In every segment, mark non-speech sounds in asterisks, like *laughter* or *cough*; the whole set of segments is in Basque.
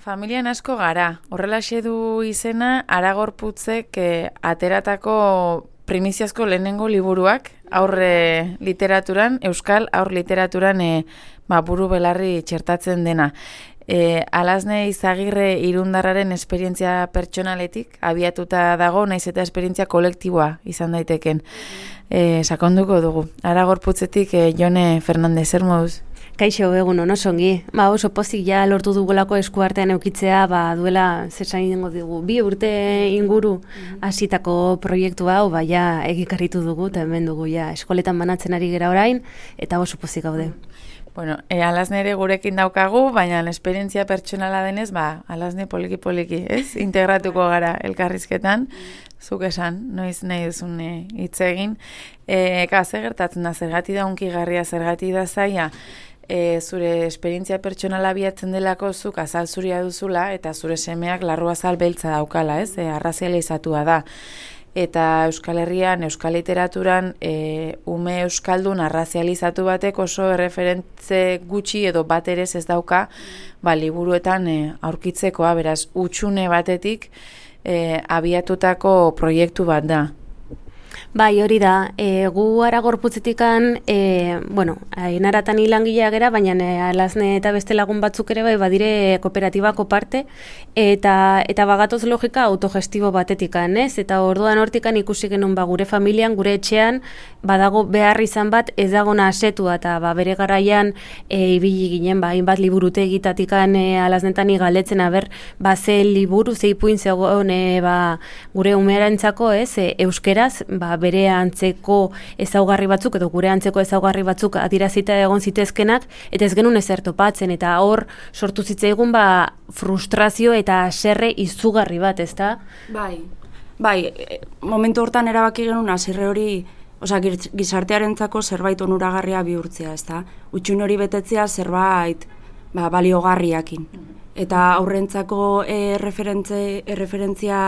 Familian asko gara, horrela du izena, aragorputzek eh, ateratako primiziazko lehenengo liburuak, aurre literaturan, euskal aur literaturan eh, ba, buru belarri txertatzen dena. E, alazne izagirre irundarraren esperientzia pertsonaletik, abiatuta dago, naiz eta esperientzia kolektiboa izan daiteken. E, sakonduko dugu. Aragorputzetik, e, Jone Fernandez, zer moduz? Kaixo, egun ono songi. Ba, oso pozik ja lortu dugulako eskuartean eukitzea, ba, duela zesan ingo dugu. Bi urte inguru mhm. hasitako proiektu hau, ba, ja, egikarritu dugu, eta hemen dugu, ja, eskoletan banatzen ari gera orain, eta oso pozik gaude. Bueno, e, alazne ere gurekin daukagu, baina esperientzia pertsonala denez, ba, alazne poliki-poliki, ez? *laughs* Integratuko gara elkarrizketan, zuk esan, noiz nahi duzun hitz egin. E, ka, gertatzen da, zergati da unki garria, zergati da zaia, e, zure esperientzia pertsonala biatzen delako zuk azal zuria duzula eta zure semeak larru azal beltza daukala, ez? E, arrazializatua da. Eta Euskal Herrian, Euskal Literaturan, e, ume Euskaldun arrazializatu batek oso referentze gutxi edo bat ere ez dauka, ba, liburuetan e, aurkitzekoa, beraz, utxune batetik e, abiatutako proiektu bat da. Bai, hori da. E, gu ara gorputzetikan, e, bueno, enaratan hilangilea gera, baina e, alazne eta beste lagun batzuk ere bai badire kooperatibako parte, eta eta bagatoz logika autogestibo batetikan, ez? Eta orduan hortikan ikusi genuen ba, gure familian, gure etxean, badago behar izan bat ez dagona asetua, eta ba, bere garaian e, ibili ginen, ba, inbat liburute egitatikan e, alaznetan igaletzen, aber, ba, ze liburu, ze ipuin zegoen, e, ba, gure umerantzako, ez? E, euskeraz, ba, bere antzeko ezaugarri batzuk edo gure antzeko ezaugarri batzuk adirazita egon zitezkenak eta ez genuen ezer topatzen eta hor sortu zitzaigun ba frustrazio eta serre izugarri bat, ezta? Bai. Bai, e, momentu hortan erabaki genuen haserre hori Osa, gizartearentzako zerbait onuragarria bihurtzea, ezta? Utxun hori betetzea zerbait ba, baliogarriakin. Eta aurrentzako e, referentzia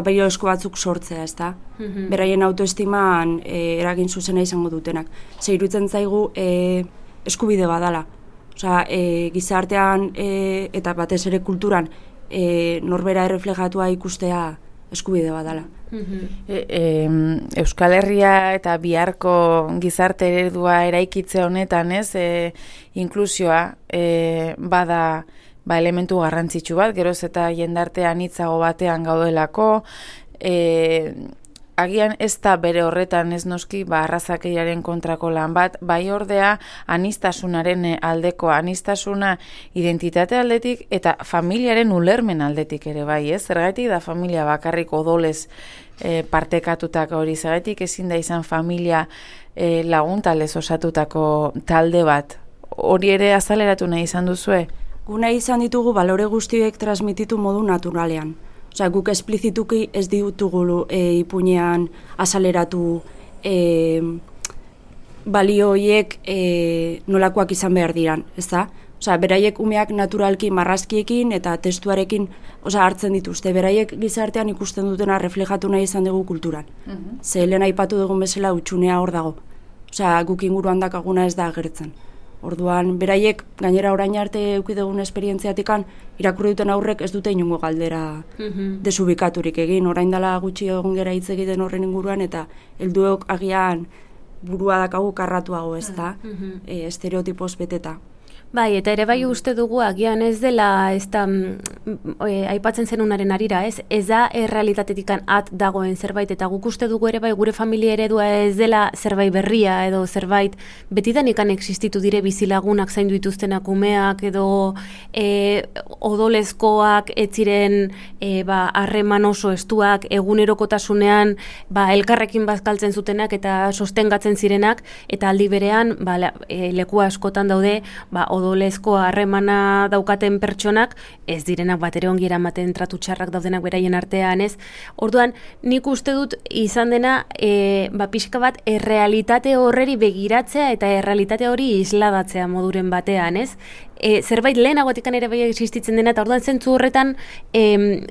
ba, esko batzuk sortzea, ez da? Mhm. Beraien autoestiman e, eragin zuzena izango dutenak. Zeirutzen zaigu e, eskubide badala. Osea, e, gizartean e, eta batez ere kulturan e, norbera erreflejatua ikustea eskubide badala. Mhm. E, e, Euskal Herria eta biharko gizarte eredua eraikitze honetan, ez? E, inklusioa e, bada ba, elementu garrantzitsu bat, geroz eta jendartean hitzago batean gaudelako, e, agian ez da bere horretan ez noski ba, arrazakeiaren kontrako lan bat, bai ordea anistasunaren aldeko, anistasuna identitate aldetik eta familiaren ulermen aldetik ere bai, ez? Zergatik da familia bakarrik odolez e, partekatutak hori, zergatik ezin da izan familia e, laguntalez osatutako talde bat, hori ere azaleratu nahi izan duzue? Guna izan ditugu balore guztiek transmititu modu naturalean. Osea, guk esplizituki ez ditugulu e, ipunean azaleratu e, balioiek e, nolakoak izan behar diran, ez da? Osea, beraiek umeak naturalki marrazkiekin eta testuarekin osea, hartzen dituzte. Beraiek gizartean ikusten dutena reflejatu nahi izan dugu kulturan. Mm -hmm. Ze lehen aipatu dugun bezala utxunea hor dago. Osea, guk inguruan dakaguna ez da agertzen. Orduan, beraiek gainera orain arte eukidegun esperientziatikan irakurri duten aurrek ez dute inungo galdera mm desubikaturik egin. Orain dela gutxi egon gera hitz egiten horren inguruan eta helduok agian burua dakagu karratuago ez da, mm e, estereotipoz beteta. Bai, eta ere bai uste dugu agian ez dela, ez da, mm, aipatzen zen unaren arira, ez? Ez da errealitatetik at dagoen zerbait, eta guk uste dugu ere bai gure familia eredua ez dela zerbait berria, edo zerbait betidan ikan existitu dire bizilagunak zaindu dituztenak umeak, edo e, odolezkoak etziren e, ba, harreman oso estuak, egunerokotasunean ba, elkarrekin bazkaltzen zutenak eta sostengatzen zirenak, eta aldi berean ba, e, leku askotan daude ba, odolezko harremana daukaten pertsonak ez direna bat ere ongi eramaten tratu txarrak daudenak beraien artean, ez? Orduan, nik uste dut izan dena, e, ba, pixka bat, errealitate horreri begiratzea eta errealitate hori isladatzea moduren batean, ez? e, zerbait lehenagotikan ere bai existitzen dena, eta orduan zentzu horretan e,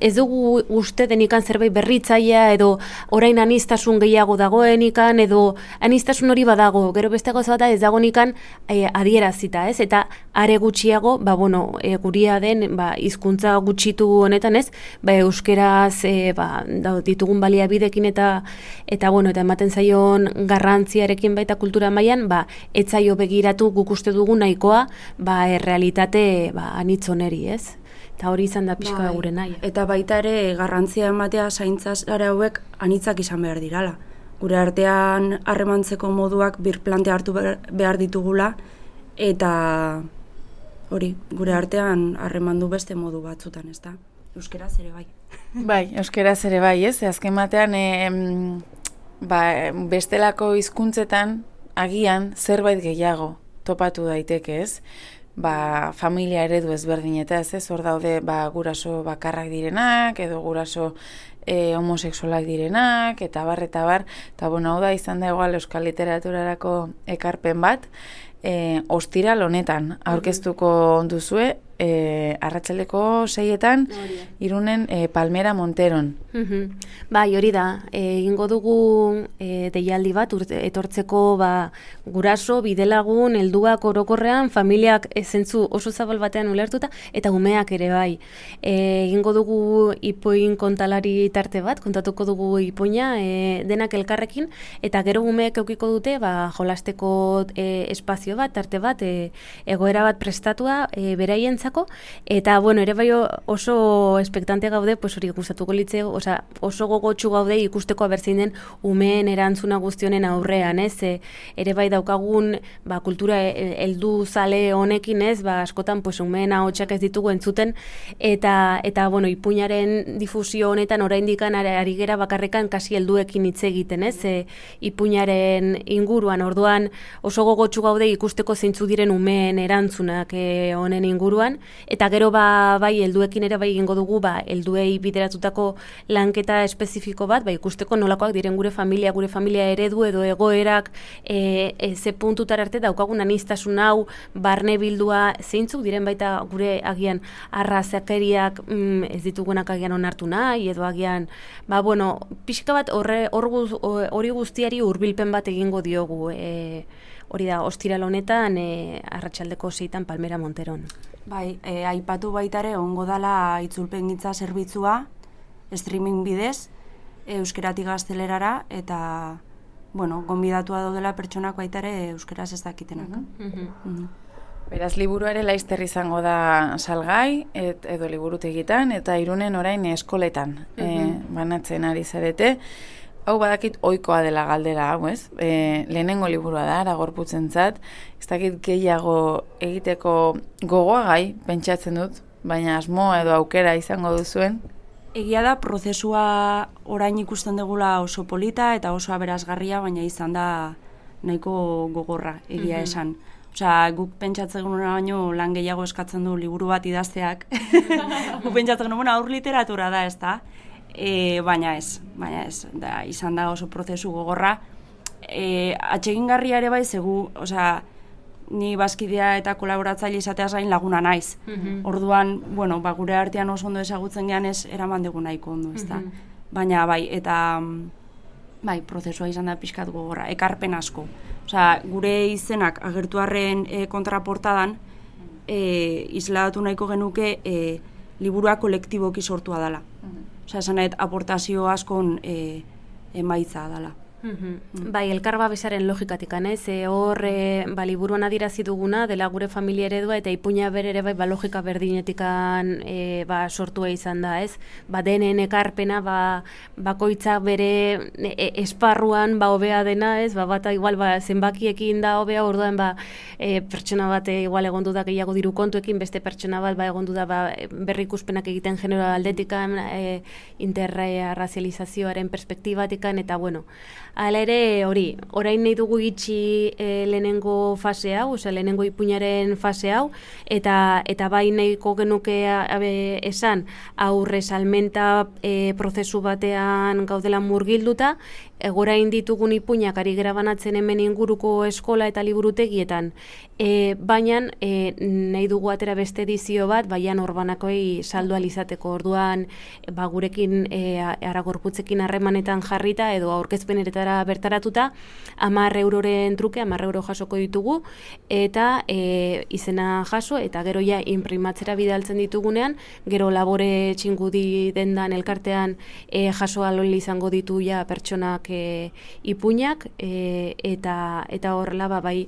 ez dugu uste denikan zerbait berritzaia edo orain anistasun gehiago dagoenikan edo anistasun hori badago, gero beste goza bat ez dago nikan e, adierazita, ez? Eta are gutxiago, ba, bueno, e, guria den, ba, izkuntza gutxitu honetan, ez? Ba, euskeraz, e, ba, da, ditugun baliabidekin eta, eta, bueno, eta ematen zaion garrantziarekin baita kultura mailan ba, etzaio begiratu guk uste dugu nahikoa, ba, erre realitate ba, anitzoneri, ez? Eta hori izan da pixka bai. gure nahi. Eta baita ere garrantzia ematea zaintzaz hauek anitzak izan behar dirala. Gure artean harremantzeko moduak bir plante hartu behar ditugula eta hori, gure artean harremandu beste modu batzutan, ez da? Euskera ere bai. *laughs* Bai, euskera ere bai, ez? Azken batean, e, ba, bestelako hizkuntzetan agian zerbait gehiago topatu daiteke, ez? ba, familia eredu ezberdin eta ez hor daude ba, guraso bakarrak direnak, edo guraso e, homoseksualak direnak, eta bar, eta bar, eta bueno, hau da izan da igual euskal literaturarako ekarpen bat, e, ostiral honetan aurkeztuko duzue, e, arratsaldeko seietan, irunen e, Palmera Monteron. Bai, hori da, e, egingo dugu e, deialdi bat, urte, etortzeko ba, guraso, bidelagun, helduak orokorrean, familiak zentzu oso zabal batean ulertuta, eta umeak ere bai. Egingo dugu ipoin kontalari tarte bat, kontatuko dugu ipoina e, denak elkarrekin, eta gero umeak eukiko dute, ba, jolasteko e, espazio bat, tarte bat, e, egoera bat prestatua, e, beraien eta bueno, ere bai oso espektante gaude, pues hori gustatuko litze, osea, oso gogotsu gaude ikusteko abertzein den umeen erantzuna guztionen aurrean, ez? E, ere bai daukagun, ba, kultura e, heldu zale honekin, ez? Ba, askotan pues umeen ahotsak ez ditugu entzuten eta eta bueno, ipuinaren difusio honetan oraindik ari gera bakarrekan kasi helduekin hitz egiten, ez? E, ipuinaren inguruan, orduan oso gogotsu gaude ikusteko zeintzu diren umeen erantzunak e, honen inguruan eta gero ba, bai helduekin ere bai egingo dugu ba helduei bideratutako lanketa espezifiko bat, ba ikusteko nolakoak diren gure familia, gure familia eredu edo egoerak e, e, ze puntutar arte daukagun anistasun hau barne bildua zeintzuk diren baita gure agian arrazakeriak mm, ez ditugunak agian onartu nahi edo agian ba bueno, pixka bat horre hori guztiari hurbilpen bat egingo diogu e, hori da, ostiral honetan e, arratsaldeko zeitan Palmera Monteron. Bai, e, aipatu baitare ongo dala itzulpen gitza zerbitzua, streaming bidez, euskeratik gaztelerara, eta, bueno, gonbidatua daudela pertsonak baitare euskeraz ez dakitenak. Mm -hmm. Beraz, liburu ere laizter izango da salgai, et, edo liburu tegitan, eta irunen orain eskoletan mm banatzen ari zarete. Hau badakit oikoa dela galdera hau, ez? E, lehenengo liburua da, aragorputzen zat, ez dakit gehiago egiteko gogoa gai, pentsatzen dut, baina asmo edo aukera izango duzuen. Egia da, prozesua orain ikusten degula oso polita eta oso aberazgarria, baina izan da nahiko gogorra, egia mhm. esan. Osea, guk pentsatzen gure baino lan gehiago eskatzen du liburu bat idazteak. *laughs* guk pentsatzen gure aur literatura da, ez da? E, baina ez, baina ez, da, izan da oso prozesu gogorra. E, atxegingarria ere bai, zegu, osea, ni bazkidea eta kolaboratzaile izatea zain laguna naiz. Mhm. Orduan, bueno, ba, gure artean oso ondo ezagutzen gean ez, eraman dugu nahiko ondo, ez da. Mhm. Baina, bai, eta, bai, prozesua izan da pixkat gogorra, ekarpen asko. Osea, gure izenak agertuarren e, kontraportadan, e, isladatu nahiko genuke, e, liburua kolektiboki sortua dela. Mhm. Osa, esan aportazio askon e, emaitza dela. Mm Bai, elkar babesaren logikatik, anez, e, hor e, ba, liburuan adirazi duguna, dela gure familia eredua, eta ipuña ber ere bai, ba, logika berdinetikan e, ba, sortua izan da, ez? Ba, denen ekarpena, ba, bakoitzak bere e, esparruan, ba, hobea dena, ez? Ba, bata igual, ba, zenbakiekin da hobea, orduan, ba, e, pertsona bat igual egondu da gehiago diru kontuekin, beste pertsona bat, ba, egondu da, ba, berrikuspenak egiten genero aldetikan, e, interrazializazioaren perspektibatikan, eta, bueno, Hala ere, hori, orain nahi dugu itxi e, lehenengo fase hau, osea, lehenengo ipuñaren fase hau, eta eta bai nahiko genuke abe, esan aurre salmenta e, prozesu batean gaudela murgilduta, egorain ditugun ipuinak ari gera banatzen hemen inguruko eskola eta liburutegietan, e, baina e, nahi dugu atera beste edizio bat, baian orbanakoi saldu alizateko orduan, ba, gurekin e, aragorputzekin harremanetan jarrita edo aurkezpeneretara bertaratuta, amar euroren truke, amar euro jasoko ditugu, eta e, izena jaso, eta gero ja imprimatzera bidaltzen ditugunean, gero labore txingudi dendan elkartean e, jaso aloli izango ditu ja pertsonak e, ipuinak, e, eta, eta horrela ba, bai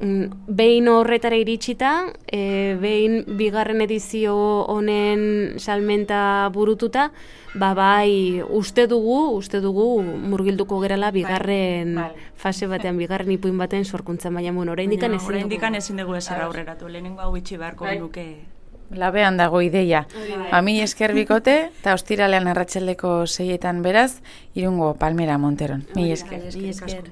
Mm, behin horretara iritsita, e, behin bigarren edizio honen salmenta burututa, ba bai uste dugu, uste dugu murgilduko gerala bai, bigarren bai, fase batean, bigarren ipuin baten sorkuntza baina bueno, oraindikan ezin dugu. Oraindikan ezin dugu ezer aurreratu. Lehenengo hau itxi beharko bai. luke. Labean dago ideia. Ami esker bikote, eta ostiralean arratsaldeko seietan beraz, irungo Palmera Monteron. Mi esker. Mi esker.